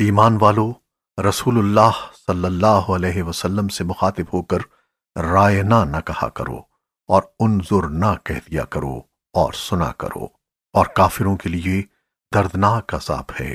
ایمان والو رسول اللہ صلی اللہ علیہ وسلم سے مخاطب ہو کر رائنا نہ کہا کرو اور انظر نہ کہہ دیا کرو اور سنا کرو اور کافروں کے لیے دردناک عذاب ہے۔